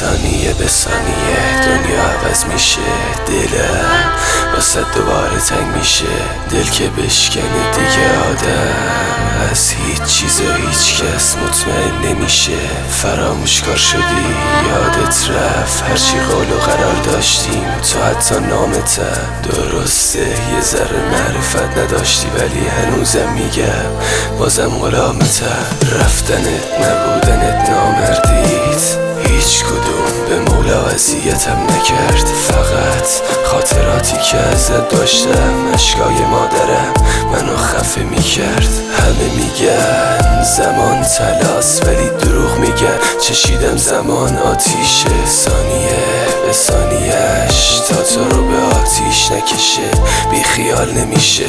ثانیه به ثانیه. دنیا عوض میشه دلم واسه دوباره تنگ میشه. دل که بشکنه دیگه آدم از هیچ چیز و هیچ کس مطمئن نمیشه. فراموش کار شدی یادت رفت. هرچی قول و قرار داشتیم تو حتی نامتم. درسته یه ذره معرفت نداشتی ولی هنوزم میگم بازم غلامتم. رفتنت نبودنت نامردید هیچ کدوم به مولا اذیتم نکرد. فقط خاطراتی که ازت داشتم اشکای مادرم منو خفه می‌کرد. همه میگن زمان تلاس ولی دروغ میگن. چشیدم زمان آتیش ثانیه به ثانیهش تا تو رو به آتیش نکشه. بی خیال نمیشه.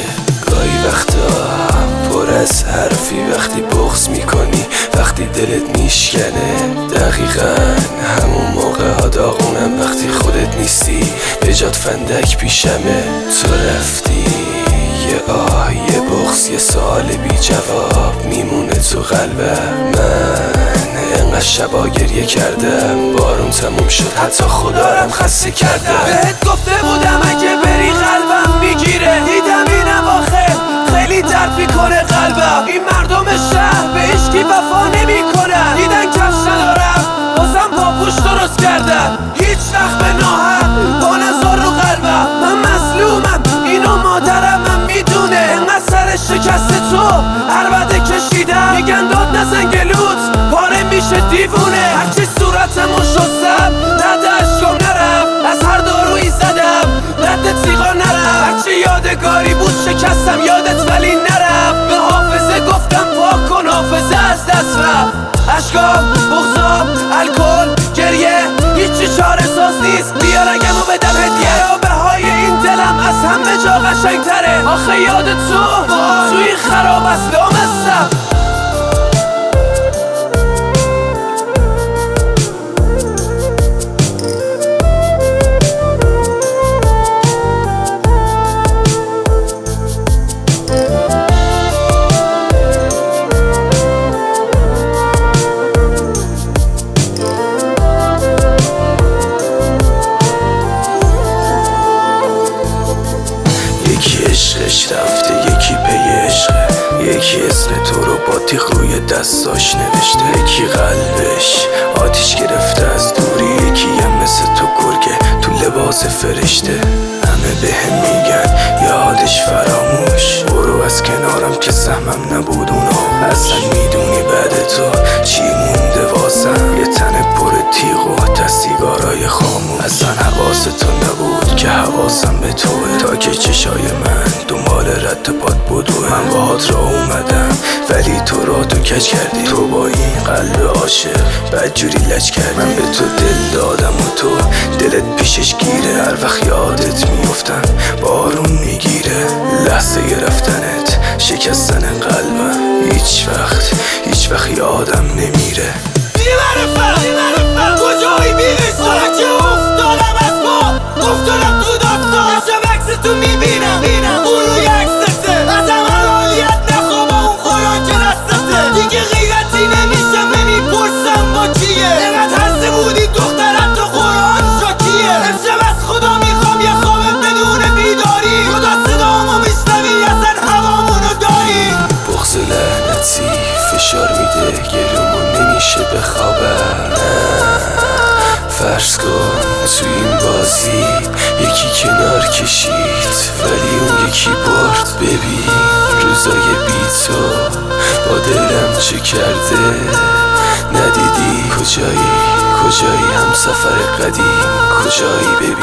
گاهی وقتا از حرفی وقتی بغز می‌کنی وقتی دلت میشکنه دقیقا همون موقع ها داغونم وقتی خودت نیستی. به جاد فندک پیشمه تو رفتی. یه آه یه بغز یه سوال بی جواب میمونه تو قلبم. من انقدر شبا گریه کردم بارون تموم شد حتی خدارم خسته کردم. بهت گفته شکست تو عربده کشیدم میگن داد نزن گلوت پاره میشه دیوونه. هرچی صورتمو شستم رد اشکام نرم از هر دارویی زدم رد تیغا نرم هرچی یادگاری بود شکستم یادت ولی نرم به حافظه گفتم پاک کن حافظه از دست رفت. اشکام بغزام الکل گریه هیچی چاره ساز نیست. بیا رگمو بدم هدیه به های این دلم از همه جا قشنگتره. آخه یاد تو توی خراب است عشقش رفته یکی پی عشقه یکی اسم تو رو با تیغ روی دستاش نوشته. یکی قلبش آتیش گرفته از دوری. یکی هم مثل تو گرگه تو لباس فرشته. همه به هم میگن یادش فراموش. برو از کنارم که سهمم نبود اونا. اصلا می‌دونی بعد تو چی حواس تو نبود که حواسم به توه. تا که چشای من دنبال رد پاد بدوه من باهات را اومدم. ولی تو را تو کج کردی. تو با این قلب عاشق بدجوری لج کردی. من به تو دل دادم و تو دلت پیشش گیره. هر وقت یادت میفتم بارون می‌گیره. لحظه رفتنت شکستن قلبم هیچ وقت هیچ وقت یادم نمیره. بخوابم فرض کن تو این بازی یکی کنار کشید ولی اون یکی برد. ببین روزای بی تو با دلم چه کرده. ندیدی کجایی کجایی هم سفر قدیم؟ کجایی؟ مرد